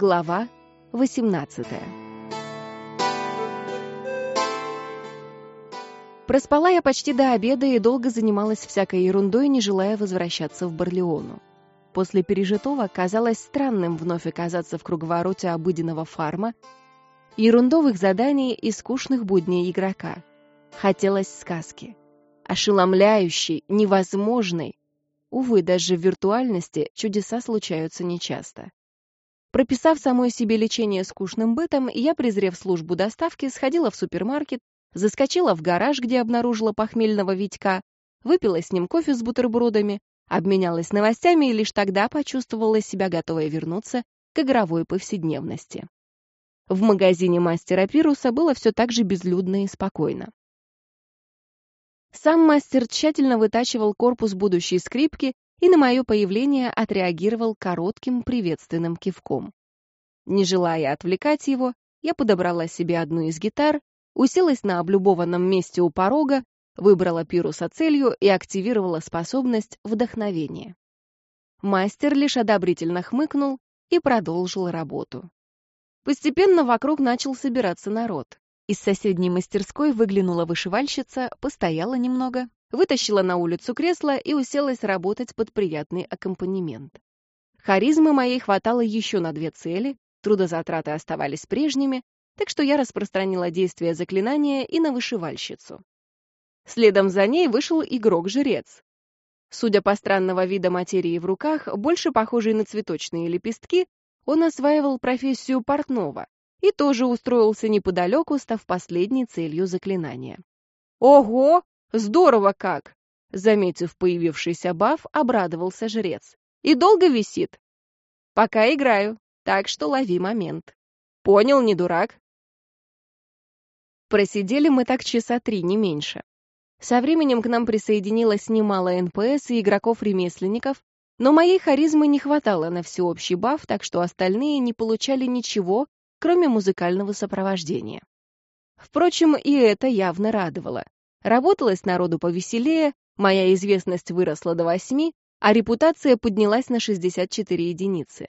Глава 18 Проспала я почти до обеда и долго занималась всякой ерундой, не желая возвращаться в Барлеону. После пережитого казалось странным вновь оказаться в круговороте обыденного фарма, ерундовых заданий и скучных будней игрока. Хотелось сказки. Ошеломляющей, невозможной. Увы, даже в виртуальности чудеса случаются нечасто. Прописав самой себе лечение скучным бытом, я, презрев службу доставки, сходила в супермаркет, заскочила в гараж, где обнаружила похмельного Витька, выпила с ним кофе с бутербродами, обменялась новостями и лишь тогда почувствовала себя готовой вернуться к игровой повседневности. В магазине мастера Пируса было все так же безлюдно и спокойно. Сам мастер тщательно вытачивал корпус будущей скрипки и на мое появление отреагировал коротким приветственным кивком. Не желая отвлекать его, я подобрала себе одну из гитар, уселась на облюбованном месте у порога, выбрала пируса целью и активировала способность вдохновения. Мастер лишь одобрительно хмыкнул и продолжил работу. Постепенно вокруг начал собираться народ. Из соседней мастерской выглянула вышивальщица, постояла немного, вытащила на улицу кресло и уселась работать под приятный аккомпанемент. Харизмы моей хватало еще на две цели, трудозатраты оставались прежними, так что я распространила действие заклинания и на вышивальщицу. Следом за ней вышел игрок-жрец. Судя по странного вида материи в руках, больше похожей на цветочные лепестки, он осваивал профессию портного и тоже устроился неподалеку, став последней целью заклинания. «Ого! Здорово как!» Заметив появившийся баф, обрадовался жрец. «И долго висит?» «Пока играю, так что лови момент». «Понял, не дурак?» Просидели мы так часа три, не меньше. Со временем к нам присоединилось немало НПС и игроков-ремесленников, но моей харизмы не хватало на всеобщий баф, так что остальные не получали ничего, кроме музыкального сопровождения. Впрочем, и это явно радовало. Работалось народу повеселее, моя известность выросла до 8, а репутация поднялась на 64 единицы.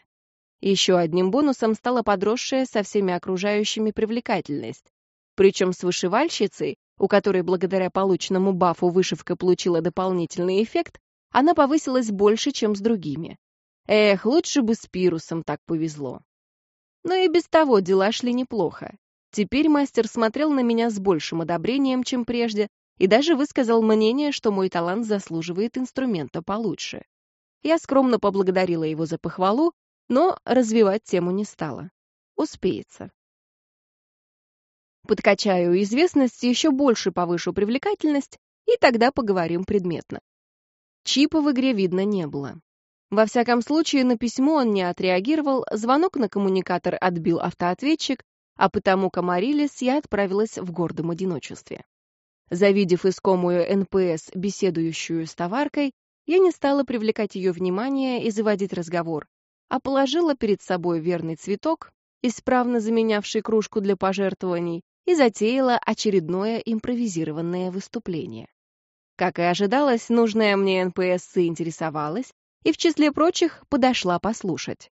Еще одним бонусом стала подросшая со всеми окружающими привлекательность. Причем с вышивальщицей, у которой благодаря полученному бафу вышивка получила дополнительный эффект, она повысилась больше, чем с другими. Эх, лучше бы с Пирусом так повезло. Но и без того дела шли неплохо. Теперь мастер смотрел на меня с большим одобрением, чем прежде, и даже высказал мнение, что мой талант заслуживает инструмента получше. Я скромно поблагодарила его за похвалу, но развивать тему не стала. Успеется. Подкачаю известность, еще больше повышу привлекательность, и тогда поговорим предметно. Чипа в игре видно не было. Во всяком случае, на письмо он не отреагировал, звонок на коммуникатор отбил автоответчик, а потому к Амарилис я отправилась в гордом одиночестве. Завидев искомую НПС, беседующую с товаркой, я не стала привлекать ее внимание и заводить разговор, а положила перед собой верный цветок, исправно заменявший кружку для пожертвований, и затеяла очередное импровизированное выступление. Как и ожидалось, нужная мне НПС заинтересовалась и, в числе прочих, подошла послушать.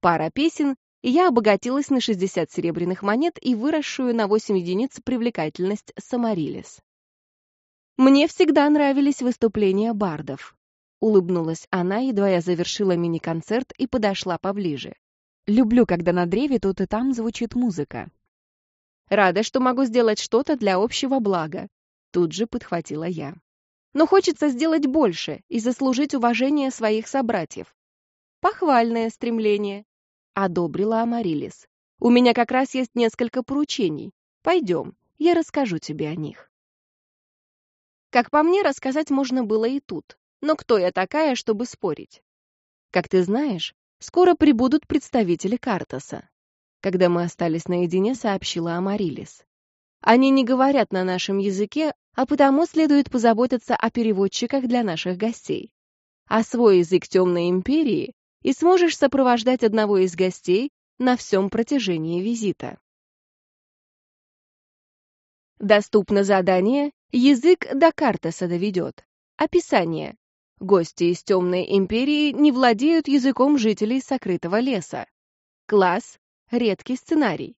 Пара песен, и я обогатилась на 60 серебряных монет и выросшую на 8 единиц привлекательность с Амарилис. «Мне всегда нравились выступления бардов», — улыбнулась она, едва я завершила мини-концерт и подошла поближе. «Люблю, когда на древе тут и там звучит музыка». «Рада, что могу сделать что-то для общего блага», — тут же подхватила я. «Но хочется сделать больше и заслужить уважение своих собратьев». «Похвальное стремление», — одобрила Амарилис. «У меня как раз есть несколько поручений. Пойдем, я расскажу тебе о них». Как по мне, рассказать можно было и тут. Но кто я такая, чтобы спорить? Как ты знаешь, скоро прибудут представители Картаса. Когда мы остались наедине, сообщила Амарилис. Они не говорят на нашем языке, а потому следует позаботиться о переводчиках для наших гостей. Освой язык Темной Империи и сможешь сопровождать одного из гостей на всем протяжении визита. Доступно задание «Язык до Картаса доведет». Описание. Гости из Темной Империи не владеют языком жителей сокрытого леса. Класс — редкий сценарий.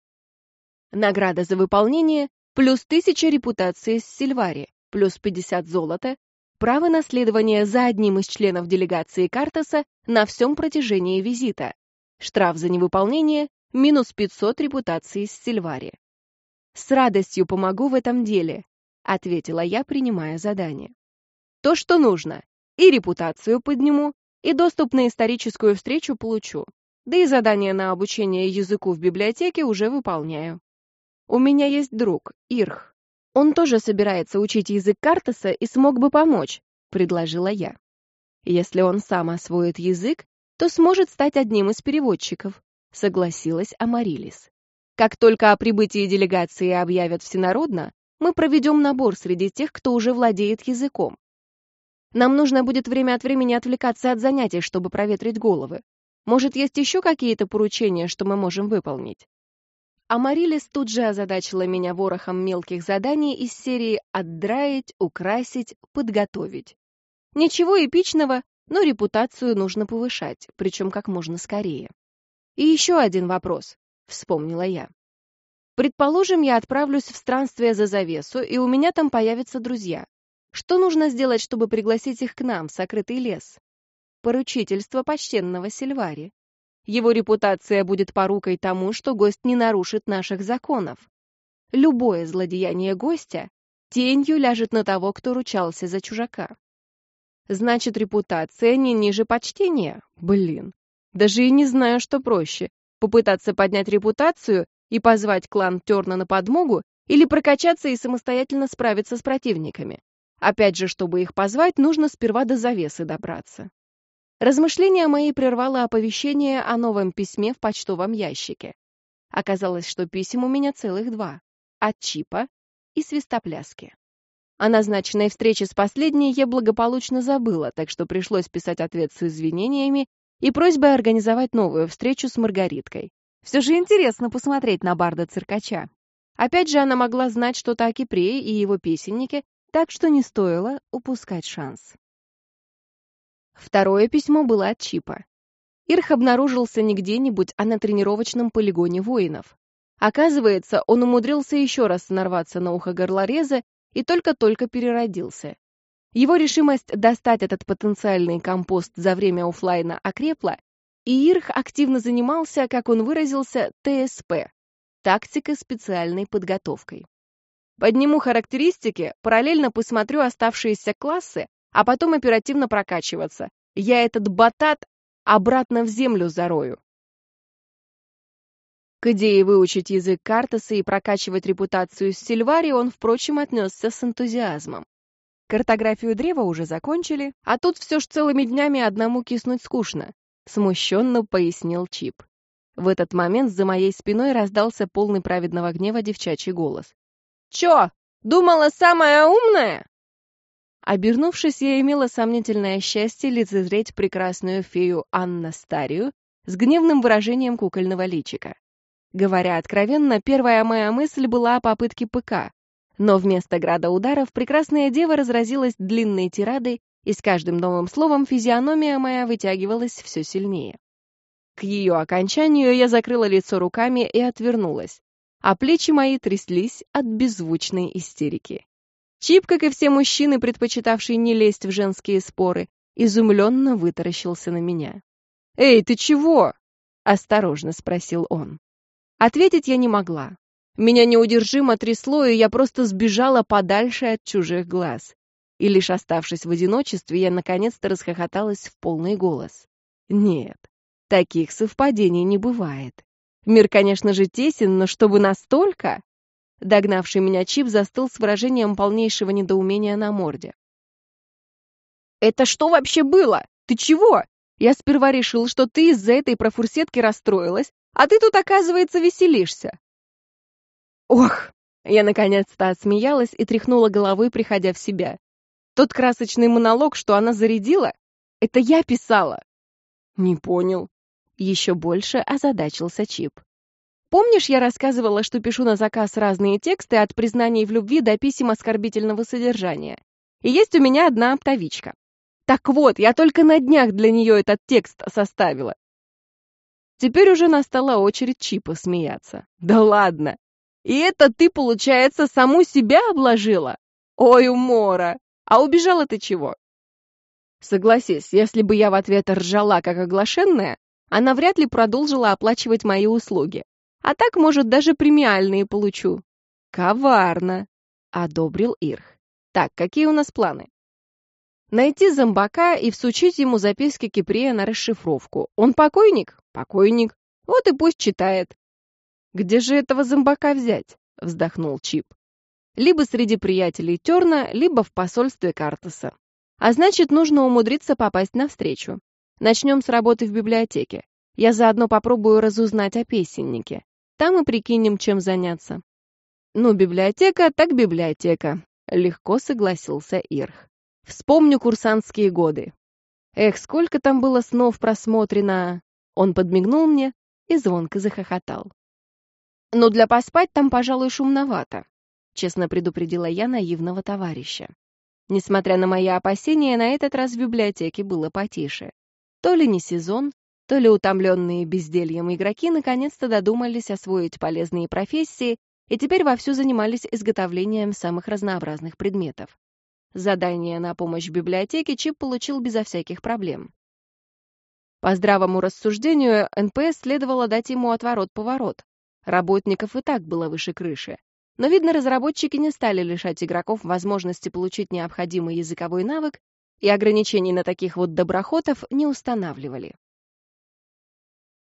Награда за выполнение — плюс 1000 репутации с Сильвари, плюс 50 золота, право наследования за одним из членов делегации Картаса на всем протяжении визита. Штраф за невыполнение — минус 500 репутации с Сильвари. «С радостью помогу в этом деле», — ответила я, принимая задание. «То, что нужно. И репутацию подниму, и доступ на историческую встречу получу. Да и задание на обучение языку в библиотеке уже выполняю. У меня есть друг, Ирх. Он тоже собирается учить язык Картаса и смог бы помочь, предложила я. Если он сам освоит язык, то сможет стать одним из переводчиков, согласилась Амарилис. Как только о прибытии делегации объявят всенародно, мы проведем набор среди тех, кто уже владеет языком. Нам нужно будет время от времени отвлекаться от занятий, чтобы проветрить головы. Может, есть еще какие-то поручения, что мы можем выполнить? Амарилис тут же озадачила меня ворохом мелких заданий из серии «отдраить», «украсить», «подготовить». Ничего эпичного, но репутацию нужно повышать, причем как можно скорее. И еще один вопрос, вспомнила я. Предположим, я отправлюсь в странствие за завесу, и у меня там появятся друзья. Что нужно сделать, чтобы пригласить их к нам в сокрытый лес? Поручительство почтенного Сильвари. Его репутация будет порукой тому, что гость не нарушит наших законов. Любое злодеяние гостя тенью ляжет на того, кто ручался за чужака. Значит, репутация не ниже почтения? Блин. Даже и не знаю, что проще. Попытаться поднять репутацию и позвать клан Терна на подмогу или прокачаться и самостоятельно справиться с противниками. Опять же, чтобы их позвать, нужно сперва до завесы добраться. Размышления мои прервало оповещение о новом письме в почтовом ящике. Оказалось, что писем у меня целых два. От Чипа и Свистопляски. О назначенной встрече с последней я благополучно забыла, так что пришлось писать ответ с извинениями и просьбой организовать новую встречу с Маргариткой. Все же интересно посмотреть на барда-циркача. Опять же, она могла знать что-то о Кипре и его песеннике, так что не стоило упускать шанс. Второе письмо было от Чипа. Ирх обнаружился не где-нибудь, а на тренировочном полигоне воинов. Оказывается, он умудрился еще раз нарваться на ухо горлореза и только-только переродился. Его решимость достать этот потенциальный компост за время офлайна окрепла, и Ирх активно занимался, как он выразился, ТСП – тактикой специальной подготовкой. Подниму характеристики, параллельно посмотрю оставшиеся классы, а потом оперативно прокачиваться. Я этот батат обратно в землю зарою. К идее выучить язык Картаса и прокачивать репутацию с Сильвари он, впрочем, отнесся с энтузиазмом. Картографию древа уже закончили, а тут все ж целыми днями одному киснуть скучно, смущенно пояснил Чип. В этот момент за моей спиной раздался полный праведного гнева девчачий голос. Чё, думала самая умная?» Обернувшись, я имела сомнительное счастье лицезреть прекрасную фею Анна Старию с гневным выражением кукольного личика. Говоря откровенно, первая моя мысль была о попытке ПК, но вместо града ударов прекрасная дева разразилась длинной тирадой, и с каждым новым словом физиономия моя вытягивалась все сильнее. К ее окончанию я закрыла лицо руками и отвернулась, а плечи мои тряслись от беззвучной истерики. Чип, как и все мужчины, предпочитавшие не лезть в женские споры, изумленно вытаращился на меня. «Эй, ты чего?» — осторожно спросил он. Ответить я не могла. Меня неудержимо трясло, и я просто сбежала подальше от чужих глаз. И лишь оставшись в одиночестве, я наконец-то расхохоталась в полный голос. Нет, таких совпадений не бывает. Мир, конечно же, тесен, но чтобы настолько... Догнавший меня Чип застыл с выражением полнейшего недоумения на морде. «Это что вообще было? Ты чего? Я сперва решил, что ты из-за этой профурсетки расстроилась, а ты тут, оказывается, веселишься». «Ох!» Я наконец-то отсмеялась и тряхнула головой, приходя в себя. Тот красочный монолог, что она зарядила, это я писала. Не понял. Еще больше озадачился Чип. Помнишь, я рассказывала, что пишу на заказ разные тексты от признаний в любви до писем оскорбительного содержания? И есть у меня одна оптовичка. Так вот, я только на днях для нее этот текст составила. Теперь уже настала очередь Чипа смеяться. Да ладно! И это ты, получается, саму себя обложила? Ой, умора! А убежала ты чего? Согласись, если бы я в ответ ржала, как оглашенная, она вряд ли продолжила оплачивать мои услуги. А так, может, даже премиальные получу. Коварно, одобрил Ирх. Так, какие у нас планы? Найти зомбака и всучить ему записки Кипрея на расшифровку. Он покойник? Покойник. Вот и пусть читает. Где же этого зомбака взять? Вздохнул Чип. Либо среди приятелей Терна, либо в посольстве Картаса. А значит, нужно умудриться попасть навстречу. Начнем с работы в библиотеке. Я заодно попробую разузнать о песеннике. Там и прикинем, чем заняться. Ну, библиотека так библиотека. Легко согласился Ирх. Вспомню курсантские годы. Эх, сколько там было снов просмотрено. Он подмигнул мне и звонко захохотал. Но для поспать там, пожалуй, шумновато, честно предупредила я наивного товарища. Несмотря на мои опасения, на этот раз в библиотеке было потише. То ли не сезон, то ли утомленные бездельем игроки наконец-то додумались освоить полезные профессии и теперь вовсю занимались изготовлением самых разнообразных предметов. Задание на помощь библиотеке Чип получил безо всяких проблем. По здравому рассуждению, НПС следовало дать ему отворот-поворот. Работников и так было выше крыши. Но, видно, разработчики не стали лишать игроков возможности получить необходимый языковой навык и ограничений на таких вот доброхотов не устанавливали.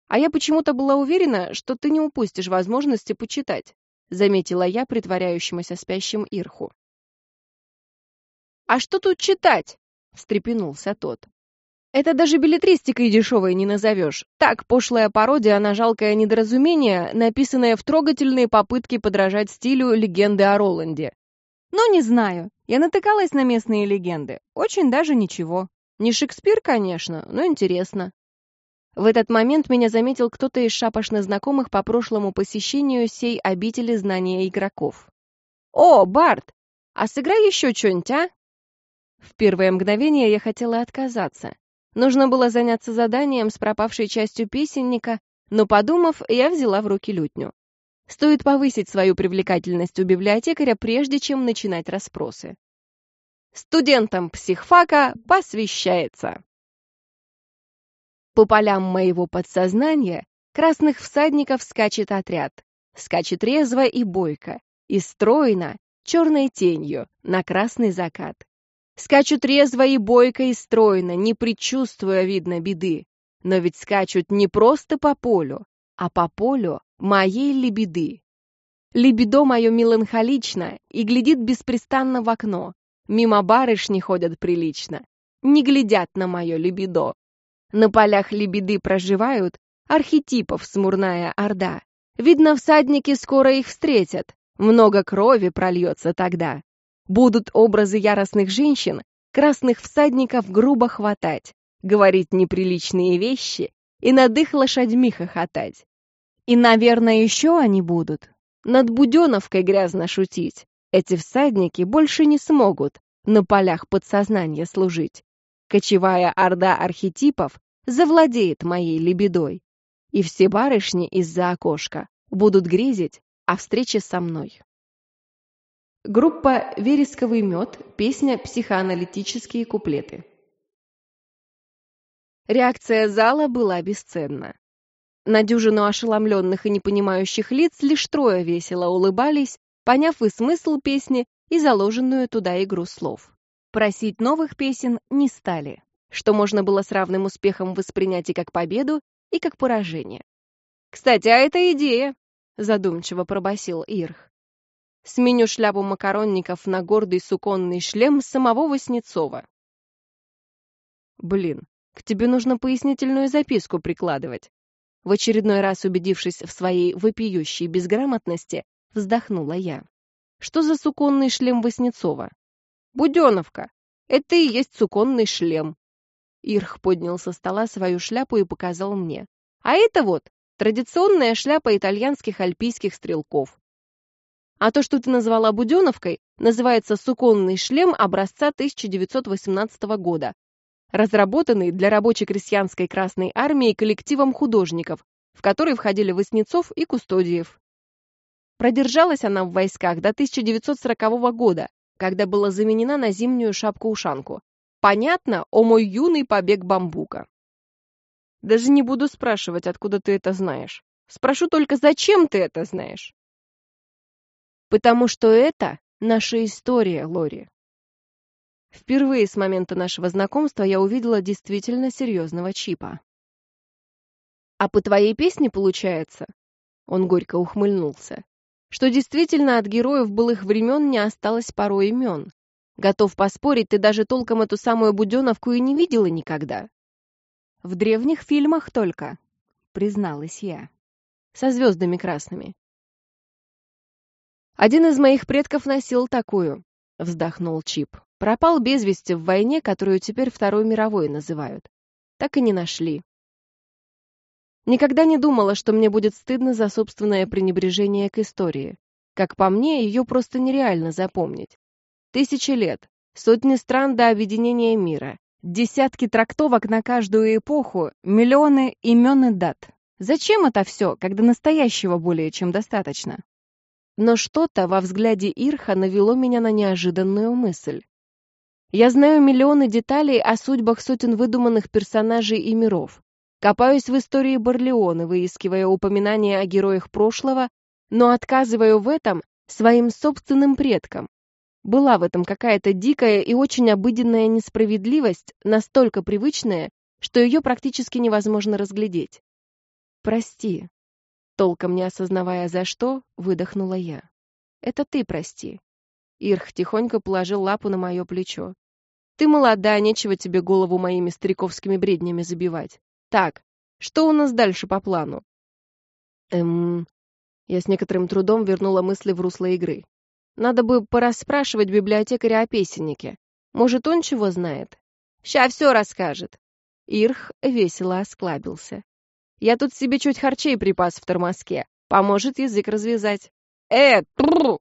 «А я почему-то была уверена, что ты не упустишь возможности почитать», заметила я притворяющемуся спящим Ирху. «А что тут читать?» — встрепенулся тот. Это даже билетристикой дешевой не назовешь. Так, пошлая пародия на жалкое недоразумение, написанное в трогательные попытки подражать стилю легенды о Роланде. Ну, не знаю. Я натыкалась на местные легенды. Очень даже ничего. Не Шекспир, конечно, но интересно. В этот момент меня заметил кто-то из шапошно знакомых по прошлому посещению сей обители знания игроков. «О, Барт! А сыграй еще что-нибудь, а?» В первое мгновение я хотела отказаться. Нужно было заняться заданием с пропавшей частью песенника, но, подумав, я взяла в руки лютню. Стоит повысить свою привлекательность у библиотекаря, прежде чем начинать расспросы. Студентам психфака посвящается. По полям моего подсознания красных всадников скачет отряд. Скачет резво и бойко, и стройно, черной тенью, на красный закат. Скачут резво и бойко и стройно, не предчувствуя, видно, беды. Но ведь скачут не просто по полю, а по полю моей лебеды. Лебедо мое меланхолично и глядит беспрестанно в окно. Мимо барышни ходят прилично, не глядят на мое лебедо. На полях лебеды проживают архетипов смурная орда. Видно, всадники скоро их встретят, много крови прольется тогда. Будут образы яростных женщин, красных всадников грубо хватать, говорить неприличные вещи и над их лошадьми хохотать. И, наверное, еще они будут над Буденовкой грязно шутить. Эти всадники больше не смогут на полях подсознания служить. Кочевая орда архетипов завладеет моей лебедой. И все барышни из-за окошка будут грезить о встрече со мной. Группа «Вересковый мед», песня «Психоаналитические куплеты». Реакция зала была бесценна. На дюжину ошеломленных и непонимающих лиц лишь трое весело улыбались, поняв и смысл песни, и заложенную туда игру слов. Просить новых песен не стали, что можно было с равным успехом воспринять и как победу, и как поражение. «Кстати, а это идея!» — задумчиво пробасил Ирх. Сменю шляпу макаронников на гордый суконный шлем самого Васнецова. Блин, к тебе нужно пояснительную записку прикладывать. В очередной раз убедившись в своей вопиющей безграмотности, вздохнула я. Что за суконный шлем Васнецова? Буденовка. Это и есть суконный шлем. Ирх поднял со стола свою шляпу и показал мне. А это вот традиционная шляпа итальянских альпийских стрелков. А то, что ты назвала Буденовкой, называется суконный шлем образца 1918 года, разработанный для рабоче-крестьянской Красной Армии коллективом художников, в который входили Васнецов и Кустодиев. Продержалась она в войсках до 1940 года, когда была заменена на зимнюю шапку-ушанку. Понятно, о мой юный побег бамбука. Даже не буду спрашивать, откуда ты это знаешь. Спрошу только, зачем ты это знаешь? Потому что это наша история, Лори. Впервые с момента нашего знакомства я увидела действительно серьезного Чипа. «А по твоей песне получается?» Он горько ухмыльнулся. «Что действительно от героев былых времен не осталось порой имен. Готов поспорить, ты даже толком эту самую Буденовку и не видела никогда». «В древних фильмах только», — призналась я. «Со звездами красными». «Один из моих предков носил такую», — вздохнул Чип. Пропал без вести в войне, которую теперь Второй мировой называют. Так и не нашли. Никогда не думала, что мне будет стыдно за собственное пренебрежение к истории. Как по мне, ее просто нереально запомнить. Тысячи лет, сотни стран до объединения мира, десятки трактовок на каждую эпоху, миллионы имен и дат. Зачем это все, когда настоящего более чем достаточно? Но что-то во взгляде Ирха навело меня на неожиданную мысль. Я знаю миллионы деталей о судьбах сотен выдуманных персонажей и миров. Копаюсь в истории Барлеоны, выискивая упоминания о героях прошлого, но отказываю в этом своим собственным предкам. Была в этом какая-то дикая и очень обыденная несправедливость, настолько привычная, что ее практически невозможно разглядеть. «Прости», толком не осознавая за что, выдохнула я. «Это ты прости». Ирх тихонько положил лапу на мое плечо. Ты молода, нечего тебе голову моими стариковскими бреднями забивать. Так, что у нас дальше по плану? Эм... Я с некоторым трудом вернула мысли в русло игры. Надо бы порасспрашивать библиотекаря о песеннике. Может, он чего знает? Ща все расскажет. Ирх весело осклабился. Я тут себе чуть харчей припас в тормозке. Поможет язык развязать. Э, тррр!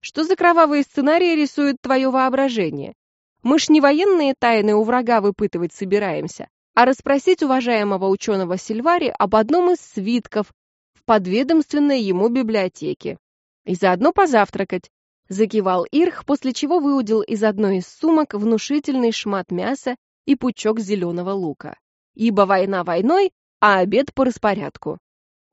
Что за кровавые сценарии рисует твое воображение? Мы ж не военные тайны у врага выпытывать собираемся, а расспросить уважаемого ученого Сильвари об одном из свитков в подведомственной ему библиотеке. И заодно позавтракать. Закивал Ирх, после чего выудил из одной из сумок внушительный шмат мяса и пучок зеленого лука. Ибо война войной, а обед по распорядку.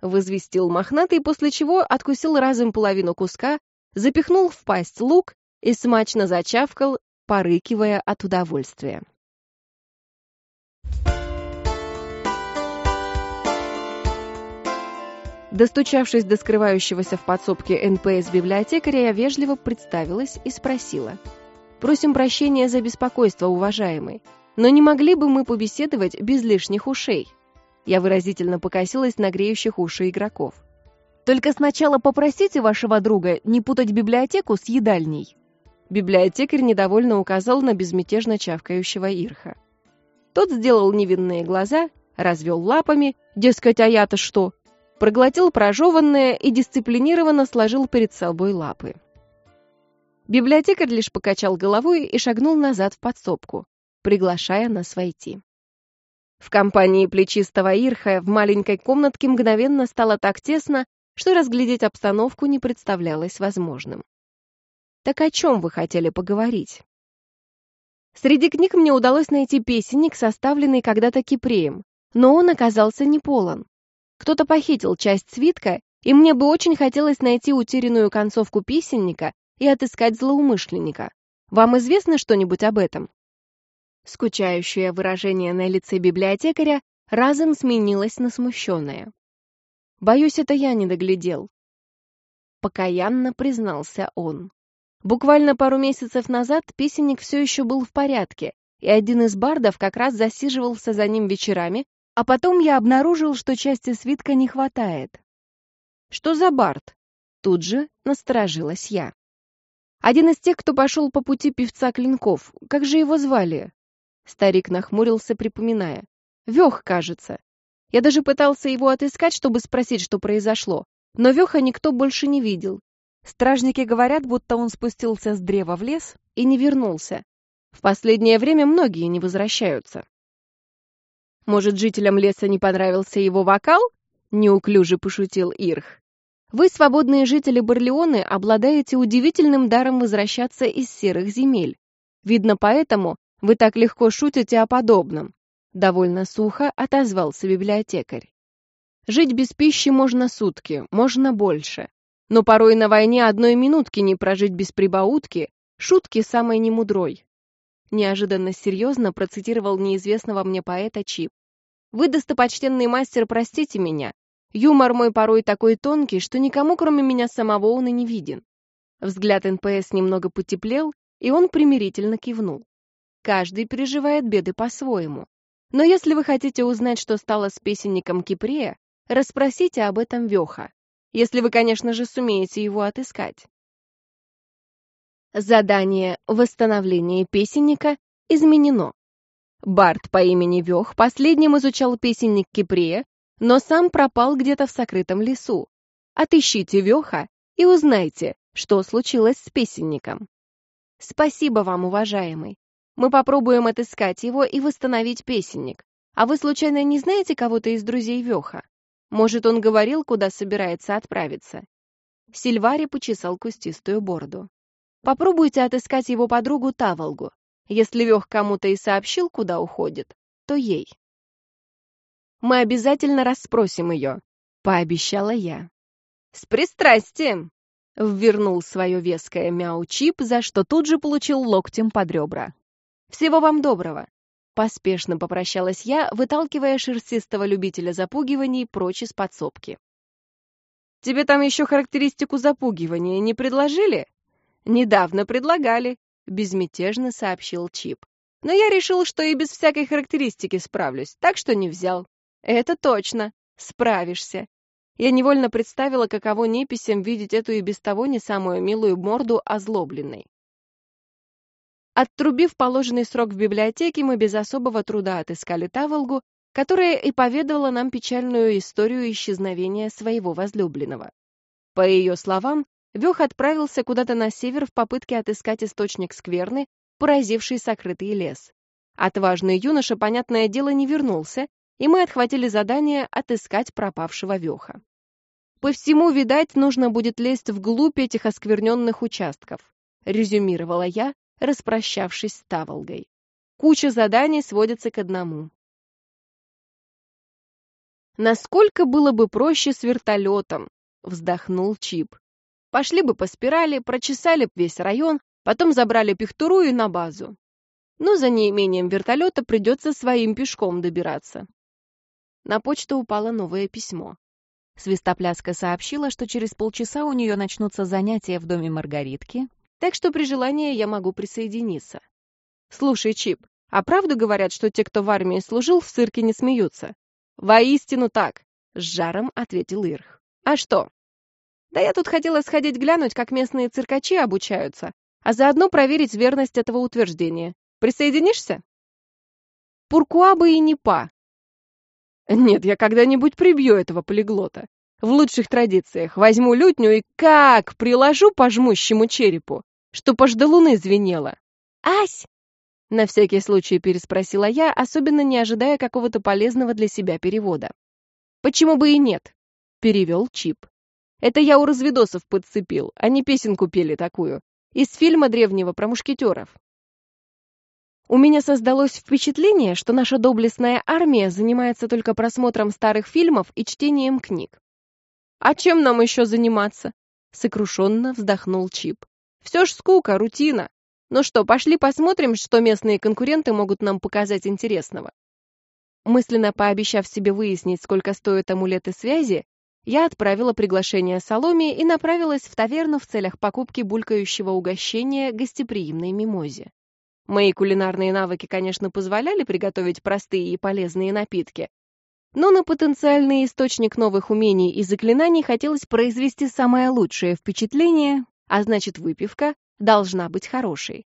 Возвестил мохнатый, после чего откусил разом половину куска, запихнул в пасть лук и смачно зачавкал, порыкивая от удовольствия. Достучавшись до скрывающегося в подсобке НПС библиотекаря, я вежливо представилась и спросила. «Просим прощения за беспокойство, уважаемый, но не могли бы мы побеседовать без лишних ушей?» Я выразительно покосилась на греющих уши игроков. «Только сначала попросите вашего друга не путать библиотеку с едальней». Библиотекарь недовольно указал на безмятежно чавкающего Ирха. Тот сделал невинные глаза, развел лапами, дескать, а я-то что? Проглотил прожеванное и дисциплинированно сложил перед собой лапы. Библиотекарь лишь покачал головой и шагнул назад в подсобку, приглашая нас войти. В компании плечистого Ирха в маленькой комнатке мгновенно стало так тесно, что разглядеть обстановку не представлялось возможным. Так о чем вы хотели поговорить? Среди книг мне удалось найти песенник, составленный когда-то Кипреем, но он оказался не полон. Кто-то похитил часть свитка, и мне бы очень хотелось найти утерянную концовку песенника и отыскать злоумышленника. Вам известно что-нибудь об этом? Скучающее выражение на лице библиотекаря разом сменилось на смущенное. Боюсь, это я не доглядел. Покаянно признался он. Буквально пару месяцев назад песенник все еще был в порядке, и один из бардов как раз засиживался за ним вечерами, а потом я обнаружил, что части свитка не хватает. «Что за бард?» Тут же насторожилась я. «Один из тех, кто пошел по пути певца Клинков. Как же его звали?» Старик нахмурился, припоминая. «Вех, кажется. Я даже пытался его отыскать, чтобы спросить, что произошло. Но Веха никто больше не видел. Стражники говорят, будто он спустился с древа в лес и не вернулся. В последнее время многие не возвращаются. Может, жителям леса не понравился его вокал? неуклюже пошутил Ирх. Вы, свободные жители Барлеоны, обладаете удивительным даром возвращаться из серых земель. Видно, поэтому вы так легко шутите о подобном. Довольно сухо отозвался библиотекарь. Жить без пищи можно сутки, можно больше. Но порой на войне одной минутки не прожить без прибаутки, шутки самой немудрой. Неожиданно серьезно процитировал неизвестного мне поэта Чип. «Вы, достопочтенный мастер, простите меня. Юмор мой порой такой тонкий, что никому, кроме меня самого, он и не виден». Взгляд НПС немного потеплел, и он примирительно кивнул. Каждый переживает беды по-своему. Но если вы хотите узнать, что стало с песенником Кипрея, расспросите об этом Веха. Если вы, конечно же, сумеете его отыскать. Задание восстановления песенника изменено. Барт по имени Вех последним изучал песенник Кипрея, но сам пропал где-то в сокрытом лесу. Отыщите Веха и узнайте, что случилось с песенником. Спасибо вам, уважаемый. Мы попробуем отыскать его и восстановить песенник. А вы случайно не знаете кого-то из друзей Веха? Может, он говорил, куда собирается отправиться?» Сильвари почесал кустистую бороду. «Попробуйте отыскать его подругу Таволгу. Если Вех кому-то и сообщил, куда уходит, то ей». «Мы обязательно расспросим ее», — пообещала я. «С пристрастием!» — ввернул свое веское мяу-чип, за что тут же получил локтем под ребра. «Всего вам доброго. Поспешно попрощалась я, выталкивая шерстистого любителя запугиваний прочь из подсобки. «Тебе там еще характеристику запугивания не предложили?» «Недавно предлагали», — безмятежно сообщил Чип. «Но я решил, что и без всякой характеристики справлюсь, так что не взял». «Это точно. Справишься». Я невольно представила, каково неписям видеть эту и без того не самую милую морду озлобленной. Оттрубив положенный срок в библиотеке, мы без особого труда отыскали Таволгу, которая и поведала нам печальную историю исчезновения своего возлюбленного. По ее словам, Вех отправился куда-то на север в попытке отыскать источник скверны, поразивший сокрытый лес. Отважный юноша, понятное дело, не вернулся, и мы отхватили задание отыскать пропавшего Веха. По всему, видать, нужно будет лезть вглубь этих оскверненных участков, резюмировала я, распрощавшись с Таволгой. Куча заданий сводится к одному. Насколько было бы проще с вертолетом, вздохнул Чип. Пошли бы по спирали, прочесали б весь район, потом забрали пихтуру и на базу. Но за неимением вертолета придется своим пешком добираться. На почту упало новое письмо. Свистопляска сообщила, что через полчаса у нее начнутся занятия в доме Маргаритки, так что при желании я могу присоединиться. Слушай, Чип, а правду говорят, что те, кто в армии служил, в цирке не смеются? Воистину так, с жаром ответил Ирх. А что? Да я тут хотела сходить глянуть, как местные циркачи обучаются, а заодно проверить верность этого утверждения. Присоединишься? Пуркуа бы и не па. Нет, я когда-нибудь прибью этого полиглота. В лучших традициях возьму лютню и как приложу по жмущему черепу что аж до луны звенело. «Ась!» — на всякий случай переспросила я, особенно не ожидая какого-то полезного для себя перевода. «Почему бы и нет?» — перевел Чип. «Это я у разведосов подцепил, они песенку пели такую, из фильма древнего про мушкетеров». У меня создалось впечатление, что наша доблестная армия занимается только просмотром старых фильмов и чтением книг. «А чем нам еще заниматься?» — сокрушенно вздохнул Чип. Все ж скука, рутина. Ну что, пошли посмотрим, что местные конкуренты могут нам показать интересного. Мысленно пообещав себе выяснить, сколько стоят амулеты связи, я отправила приглашение Соломе и направилась в таверну в целях покупки булькающего угощения гостеприимной мимозе. Мои кулинарные навыки, конечно, позволяли приготовить простые и полезные напитки, но на потенциальный источник новых умений и заклинаний хотелось произвести самое лучшее впечатление а значит выпивка должна быть хорошей.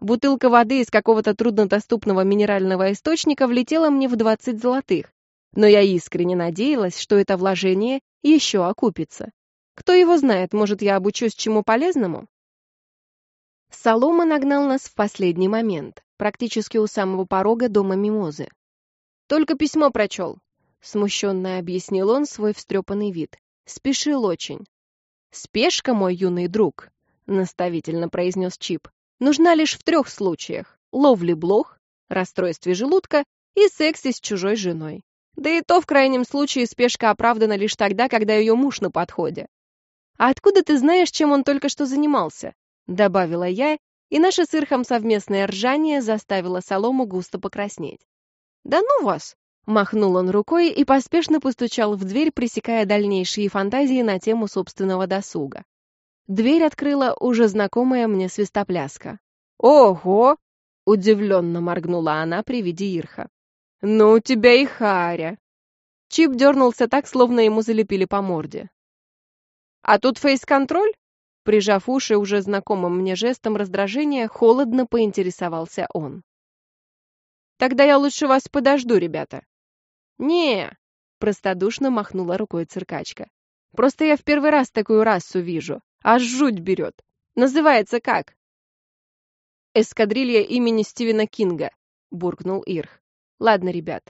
Бутылка воды из какого-то труднодоступного минерального источника влетела мне в 20 золотых, но я искренне надеялась, что это вложение еще окупится. Кто его знает, может, я обучусь чему полезному? Солома нагнал нас в последний момент, практически у самого порога дома Мимозы. «Только письмо прочел», — Смущенно объяснил он свой встрепанный вид. Спешил очень. «Спешка, мой юный друг», — наставительно произнес Чип, «нужна лишь в трех случаях. Ловле блох, расстройстве желудка и сексе с чужой женой. Да и то в крайнем случае спешка оправдана лишь тогда, когда ее муж на подходе. «А откуда ты знаешь, чем он только что занимался?» — добавила я, и наше с Ирхом совместное ржание заставило солому густо покраснеть. «Да ну вас!» — махнул он рукой и поспешно постучал в дверь, пресекая дальнейшие фантазии на тему собственного досуга. Дверь открыла уже знакомая мне свистопляска. «Ого!» — удивленно моргнула она при виде Ирха. «Ну, у тебя и харя!» Чип дернулся так, словно ему залепили по морде. «А тут фейс-контроль?» Прижав уши уже знакомым мне жестом раздражения, холодно поинтересовался он. «Тогда я лучше вас подожду, ребята». «Не!» — простодушно махнула рукой циркачка. «Просто я в первый раз такую расу вижу. Аж жуть берет. Называется как?» «Эскадрилья имени Стивена Кинга», — буркнул Ирх. «Ладно, ребят».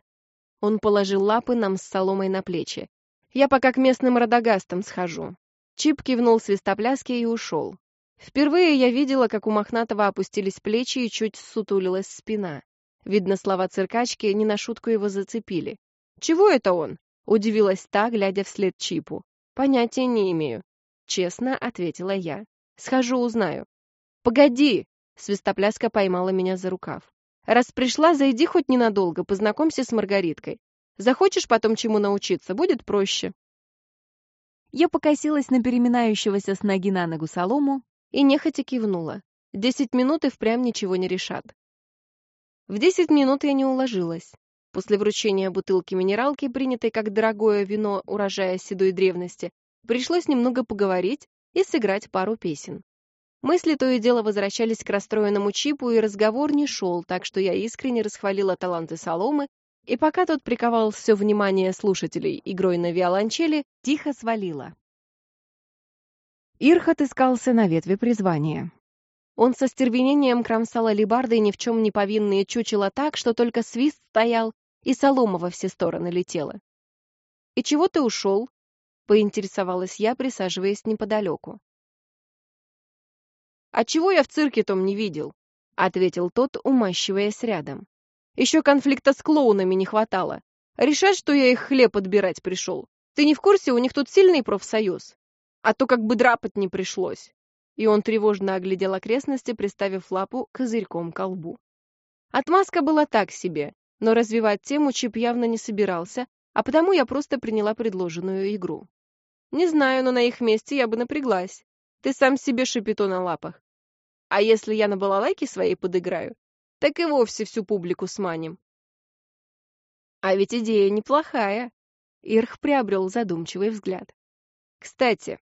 Он положил лапы нам с соломой на плечи. «Я пока к местным радагастам схожу. Чип кивнул свистопляске и ушел. Впервые я видела, как у Мохнатого опустились плечи и чуть сутулилась спина. Видно, слова циркачки не на шутку его зацепили. «Чего это он?» — удивилась та, глядя вслед Чипу. «Понятия не имею», — честно ответила я. «Схожу, узнаю». «Погоди!» — свистопляска поймала меня за рукав. «Раз пришла, зайди хоть ненадолго, познакомься с Маргариткой. Захочешь потом чему научиться, будет проще». Я покосилась на переминающегося с ноги на ногу солому и нехотя кивнула. Десять минут и впрямь ничего не решат. В десять минут я не уложилась. После вручения бутылки минералки, принятой как дорогое вино урожая седой древности, пришлось немного поговорить и сыграть пару песен. Мысли то и дело возвращались к расстроенному чипу, и разговор не шел, так что я искренне расхвалила таланты Соломы и пока тот приковал все внимание слушателей игрой на виолончели, тихо свалила. Ирх отыскался на ветве призвания. Он со стервенением кромсал алебардой ни в чем не повинные чучела так, что только свист стоял, и солома во все стороны летела. «И чего ты ушел?» — поинтересовалась я, присаживаясь неподалеку. «А чего я в цирке том не видел?» — ответил тот, умащиваясь рядом. Еще конфликта с клоунами не хватало. Решать, что я их хлеб отбирать пришел. Ты не в курсе, у них тут сильный профсоюз. А то как бы драпать не пришлось. И он тревожно оглядел окрестности, приставив лапу козырьком к колбу. Отмазка была так себе, но развивать тему Чип явно не собирался, а потому я просто приняла предложенную игру. Не знаю, но на их месте я бы напряглась. Ты сам себе шипито на лапах. А если я на балалайке своей подыграю, так и вовсе всю публику сманим. А ведь идея неплохая. Ирх приобрел задумчивый взгляд. Кстати,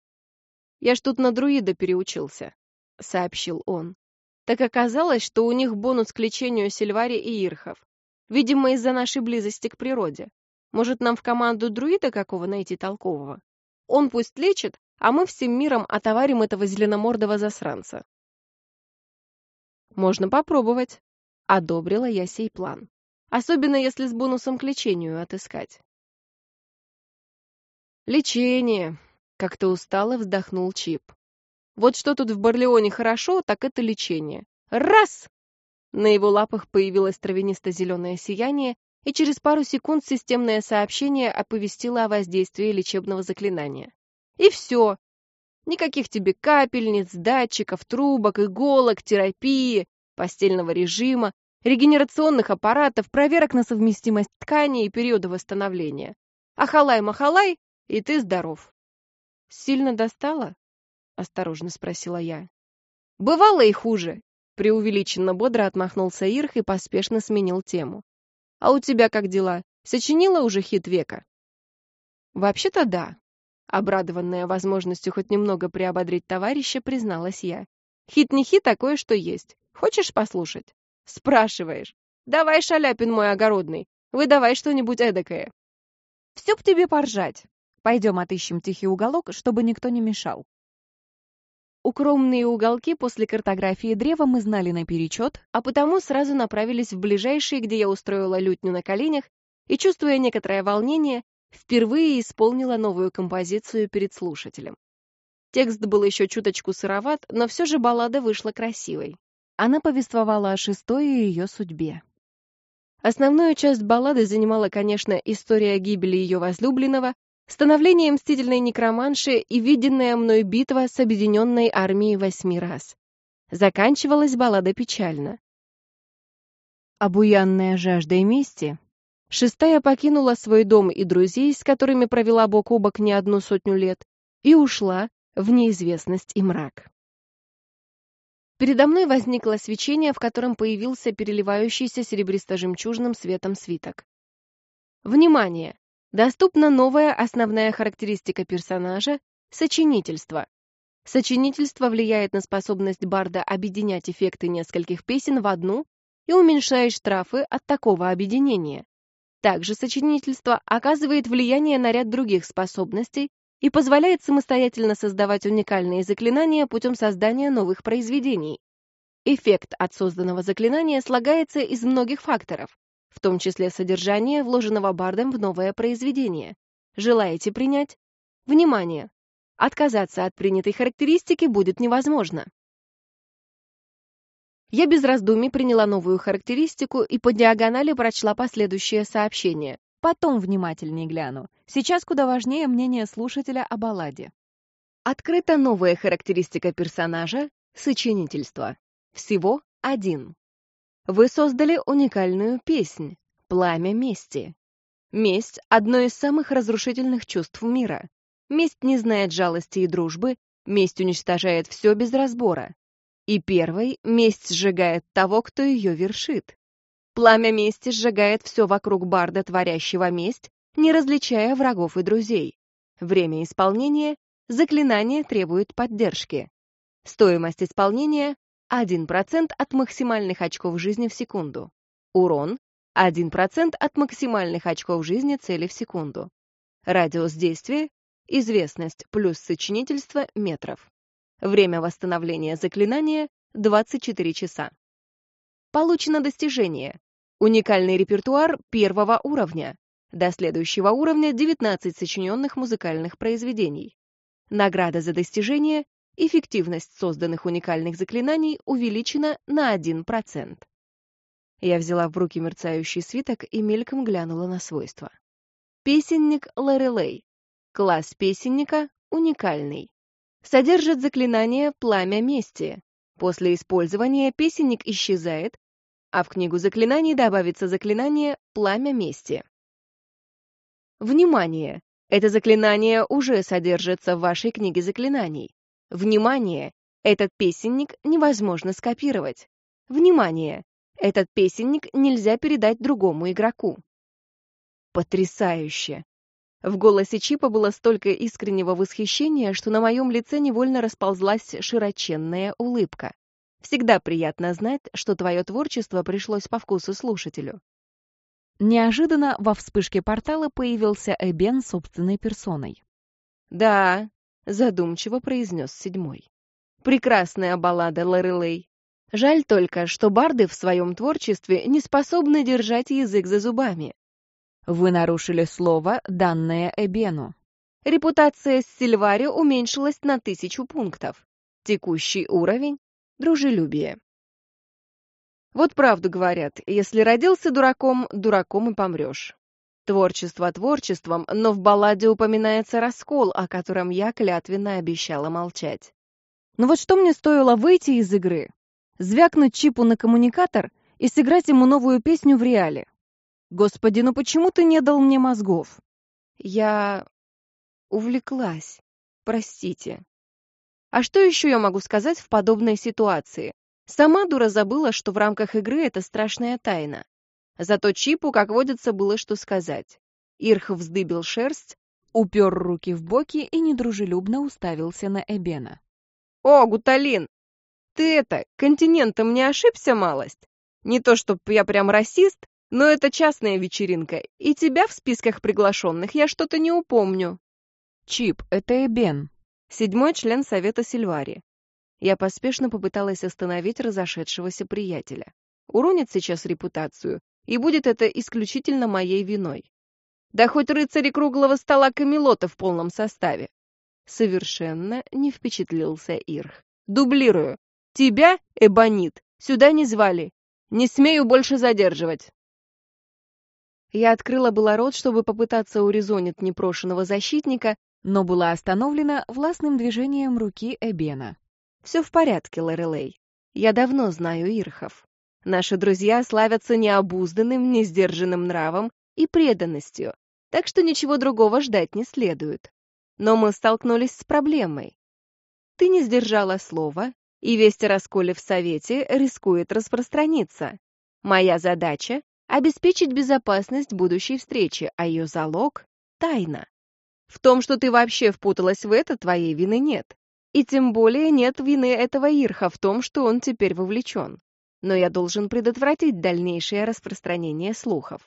я ж тут на друида переучился, сообщил он. Так оказалось, что у них бонус к лечению Сильвари и Ирхов. Видимо, из-за нашей близости к природе. Может, нам в команду друида какого найти толкового? Он пусть лечит, а мы всем миром отоварим этого зеленомордого засранца. Можно попробовать, Одобрила я сей план. Особенно если с бонусом к лечению отыскать. Лечение. Как-то устало вздохнул Чип. Вот что тут в Барлеоне хорошо, так это лечение. Раз! На его лапах появилось травянисто-зеленое сияние, и через пару секунд системное сообщение оповестило о воздействии лечебного заклинания. И все. Никаких тебе капельниц, датчиков, трубок, иголок, терапии, постельного режима, регенерационных аппаратов, проверок на совместимость ткани и периода восстановления. Ахалай-махалай, и ты здоров. Сильно достало? Осторожно спросила я. Бывало и хуже. Преувеличенно бодро отмахнулся Ирх и поспешно сменил тему. А у тебя как дела? Сочинила уже хит века? Вообще-то да. Обрадованная возможностью хоть немного приободрить товарища, призналась я. Хит не хит, такое, что есть. Хочешь послушать? Спрашиваешь. Давай, шаляпин мой огородный, выдавай что-нибудь эдакое. Все б тебе поржать. Пойдем отыщем тихий уголок, чтобы никто не мешал. Укромные уголки после картографии древа мы знали наперечет, а потому сразу направились в ближайший, где я устроила лютню на коленях и, чувствуя некоторое волнение, впервые исполнила новую композицию перед слушателем. Текст был еще чуточку сыроват, но все же баллада вышла красивой. Она повествовала о шестой и ее судьбе. Основную часть баллады занимала, конечно, история гибели ее возлюбленного, становление мстительной некроманши и виденная мной битва с объединенной армией восьми раз. Заканчивалась баллада печально. Обуянная жаждой мести, шестая покинула свой дом и друзей, с которыми провела бок о бок не одну сотню лет, и ушла в неизвестность и мрак. Передо мной возникло свечение, в котором появился переливающийся серебристо-жемчужным светом свиток. Внимание! Доступна новая основная характеристика персонажа — сочинительство. Сочинительство влияет на способность Барда объединять эффекты нескольких песен в одну и уменьшает штрафы от такого объединения. Также сочинительство оказывает влияние на ряд других способностей и позволяет самостоятельно создавать уникальные заклинания путем создания новых произведений. Эффект от созданного заклинания слагается из многих факторов, в том числе содержание, вложенного бардом в новое произведение. Желаете принять? Внимание! Отказаться от принятой характеристики будет невозможно. Я без раздумий приняла новую характеристику и по диагонали прочла последующее сообщение. Потом внимательнее гляну. Сейчас куда важнее мнение слушателя о балладе. Открыта новая характеристика персонажа — сочинительство. Всего один. Вы создали уникальную песнь «Пламя мести». Месть — одно из самых разрушительных чувств мира. Месть не знает жалости и дружбы, месть уничтожает все без разбора. И первой месть сжигает того, кто ее вершит. Пламя мести сжигает все вокруг барда, творящего месть, не различая врагов и друзей. Время исполнения — заклинание требует поддержки. Стоимость исполнения 1% от максимальных очков жизни в секунду. Урон 1% от максимальных очков жизни цели в секунду. Радиус действия известность плюс сочинительство метров. Время восстановления заклинания 24 часа. Получено достижение. Уникальный репертуар первого уровня. До следующего уровня 19 сочиненных музыкальных произведений. Награда за достижение эффективность созданных уникальных заклинаний увеличена на 1%. Я взяла в руки мерцающий свиток и мельком глянула на свойства. Песенник Лорелей. Класс песенника уникальный. Содержит заклинание «Пламя мести». После использования песенник исчезает, а в книгу заклинаний добавится заклинание «Пламя мести». Внимание! Это заклинание уже содержится в вашей книге заклинаний. Внимание! Этот песенник невозможно скопировать. Внимание! Этот песенник нельзя передать другому игроку. Потрясающе! В голосе Чипа было столько искреннего восхищения, что на моем лице невольно расползлась широченная улыбка. Всегда приятно знать, что твое творчество пришлось по вкусу слушателю. Неожиданно во вспышке портала появился Эбен собственной персоной. «Да, задумчиво произнес седьмой. Прекрасная баллада Лорелей. Жаль только, что барды в своем творчестве не способны держать язык за зубами. Вы нарушили слово, данное Эбену. Репутация Сильвари уменьшилась на тысячу пунктов. Текущий уровень — дружелюбие. Вот правду говорят, если родился дураком, дураком и помрешь. Творчество творчеством, но в балладе упоминается раскол, о котором я клятвенно обещала молчать. Но вот что мне стоило выйти из игры, звякнуть чипу на коммуникатор и сыграть ему новую песню в реале? Господи, ну почему ты не дал мне мозгов? Я увлеклась. Простите. А что еще я могу сказать в подобной ситуации? Сама дура забыла, что в рамках игры это страшная тайна. Зато Чипу, как водится, было что сказать. Ирх вздыбил шерсть, упер руки в боки и недружелюбно уставился на Эбена. «О, Гуталин, ты это, континентом не ошибся малость? Не то, чтоб я прям расист, но это частная вечеринка, и тебя в списках приглашенных я что-то не упомню». «Чип, это Эбен», седьмой член Совета Сильвари. Я поспешно попыталась остановить разошедшегося приятеля. Уронит сейчас репутацию, и будет это исключительно моей виной. Да хоть рыцари круглого стола Камелота в полном составе. Совершенно не впечатлился Ирх. Дублирую. Тебя, Эбонит, сюда не звали. Не смею больше задерживать. Я открыла было рот, чтобы попытаться урезонить непрошенного защитника, но была остановлена властным движением руки Эбена. «Все в порядке, Лорелей. Я давно знаю Ирхов. Наши друзья славятся необузданным, несдержанным нравом и преданностью, так что ничего другого ждать не следует. Но мы столкнулись с проблемой. Ты не сдержала слова, и весть о расколе в Совете рискует распространиться. Моя задача — обеспечить безопасность будущей встречи, а ее залог — тайна. В том, что ты вообще впуталась в это, твоей вины нет. И тем более нет вины этого Ирха в том, что он теперь вовлечен. Но я должен предотвратить дальнейшее распространение слухов.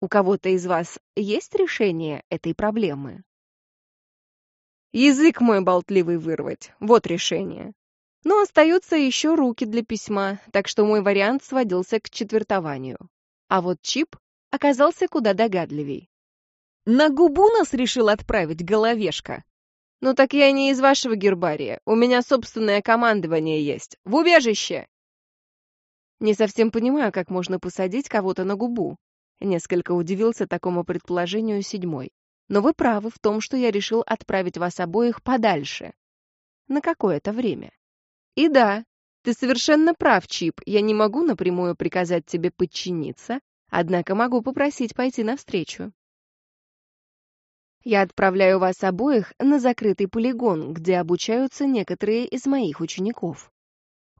У кого-то из вас есть решение этой проблемы? Язык мой болтливый вырвать. Вот решение. Но остаются еще руки для письма, так что мой вариант сводился к четвертованию. А вот Чип оказался куда догадливей. «На губу нас решил отправить головешка!» «Ну так я не из вашего гербария. У меня собственное командование есть. В убежище!» Не совсем понимаю, как можно посадить кого-то на губу. Несколько удивился такому предположению седьмой. Но вы правы в том, что я решил отправить вас обоих подальше. На какое-то время. И да, ты совершенно прав, Чип. Я не могу напрямую приказать тебе подчиниться, однако могу попросить пойти навстречу. Я отправляю вас обоих на закрытый полигон, где обучаются некоторые из моих учеников.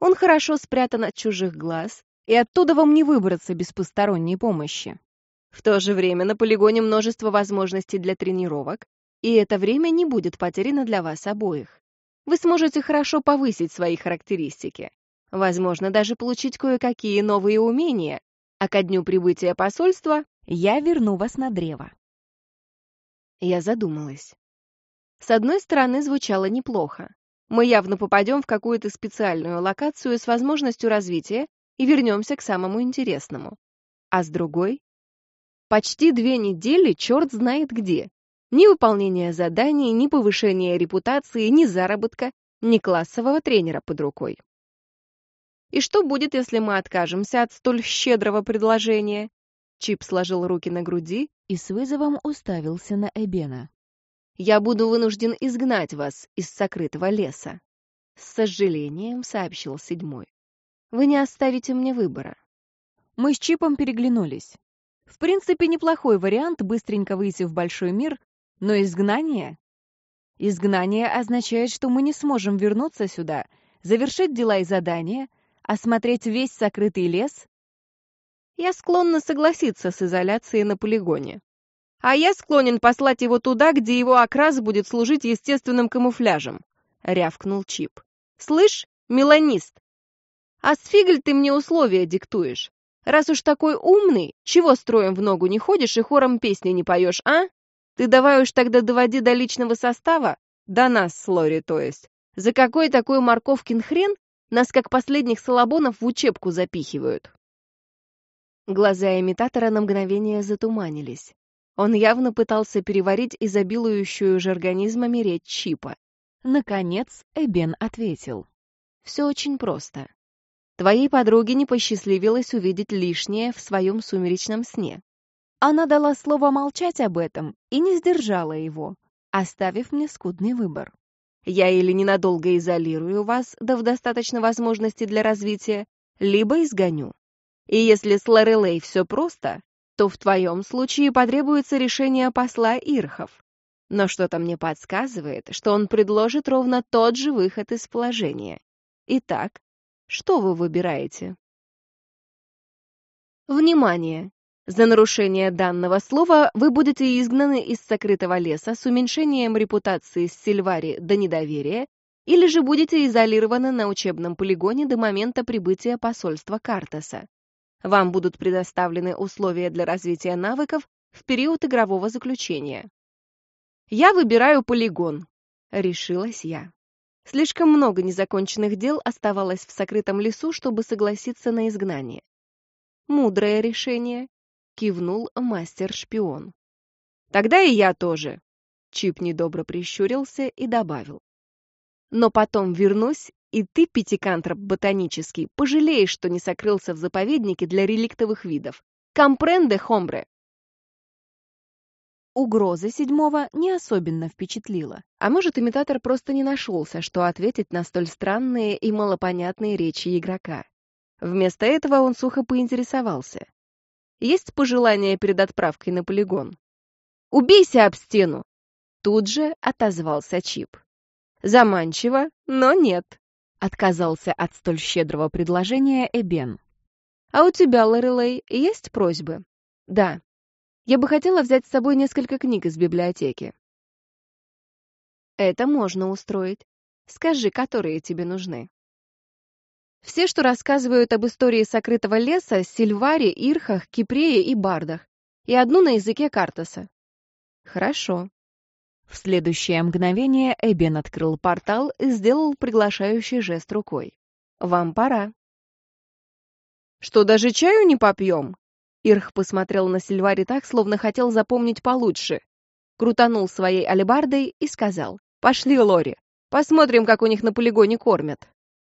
Он хорошо спрятан от чужих глаз, и оттуда вам не выбраться без посторонней помощи. В то же время на полигоне множество возможностей для тренировок, и это время не будет потеряно для вас обоих. Вы сможете хорошо повысить свои характеристики, возможно, даже получить кое-какие новые умения, а ко дню прибытия посольства я верну вас на древо. Я задумалась. С одной стороны, звучало неплохо. Мы явно попадем в какую-то специальную локацию с возможностью развития и вернемся к самому интересному. А с другой? Почти две недели черт знает где. Ни выполнения заданий, ни повышения репутации, ни заработка, ни классового тренера под рукой. И что будет, если мы откажемся от столь щедрого предложения? Чип сложил руки на груди и с вызовом уставился на Эбена. «Я буду вынужден изгнать вас из сокрытого леса», — с сожалением сообщил седьмой. «Вы не оставите мне выбора». Мы с Чипом переглянулись. В принципе, неплохой вариант быстренько выйти в большой мир, но изгнание... Изгнание означает, что мы не сможем вернуться сюда, завершить дела и задания, осмотреть весь сокрытый лес я склонна согласиться с изоляцией на полигоне. А я склонен послать его туда, где его окрас будет служить естественным камуфляжем», — рявкнул Чип. «Слышь, меланист, а с фигль ты мне условия диктуешь? Раз уж такой умный, чего строем в ногу не ходишь и хором песни не поешь, а? Ты давай уж тогда доводи до личного состава, до нас с Лори, то есть. За какой такой морковкин хрен нас, как последних салабонов, в учебку запихивают?» Глаза имитатора на мгновение затуманились. Он явно пытался переварить изобилующую же организмами речь Чипа. Наконец Эбен ответил. «Все очень просто. Твоей подруге не посчастливилось увидеть лишнее в своем сумеречном сне. Она дала слово молчать об этом и не сдержала его, оставив мне скудный выбор. Я или ненадолго изолирую вас, дав достаточно возможностей для развития, либо изгоню. И если с Лорелей все просто, то в твоем случае потребуется решение посла Ирхов. Но что-то мне подсказывает, что он предложит ровно тот же выход из положения. Итак, что вы выбираете? Внимание! За нарушение данного слова вы будете изгнаны из сокрытого леса с уменьшением репутации с Сильвари до недоверия или же будете изолированы на учебном полигоне до момента прибытия посольства Картаса. Вам будут предоставлены условия для развития навыков в период игрового заключения. «Я выбираю полигон», — решилась я. Слишком много незаконченных дел оставалось в сокрытом лесу, чтобы согласиться на изгнание. Мудрое решение, кивнул мастер-шпион. Тогда и я тоже. Чип недобро прищурился и добавил. Но потом вернусь, и ты, пятикантроп ботанический, пожалеешь, что не сокрылся в заповеднике для реликтовых видов. Компренде, хомбре. Угроза седьмого не особенно впечатлила. А может, имитатор просто не нашелся, что ответить на столь странные и малопонятные речи игрока. Вместо этого он сухо поинтересовался. «Есть пожелания перед отправкой на полигон?» «Убейся об стену!» Тут же отозвался Чип. Заманчиво, но нет. Отказался от столь щедрого предложения Эбен. А у тебя, Лорелей, есть просьбы? Да. Я бы хотела взять с собой несколько книг из библиотеки. Это можно устроить. Скажи, которые тебе нужны. Все, что рассказывают об истории сокрытого леса, Сильваре, Ирхах, Кипрее и Бардах. И одну на языке Картаса. Хорошо. В следующее мгновение Эбен открыл портал и сделал приглашающий жест рукой. «Вам пора». «Что, даже чаю не попьем?» Ирх посмотрел на Сильвари так, словно хотел запомнить получше. Крутанул своей алебардой и сказал, «Пошли, Лори, посмотрим, как у них на полигоне кормят».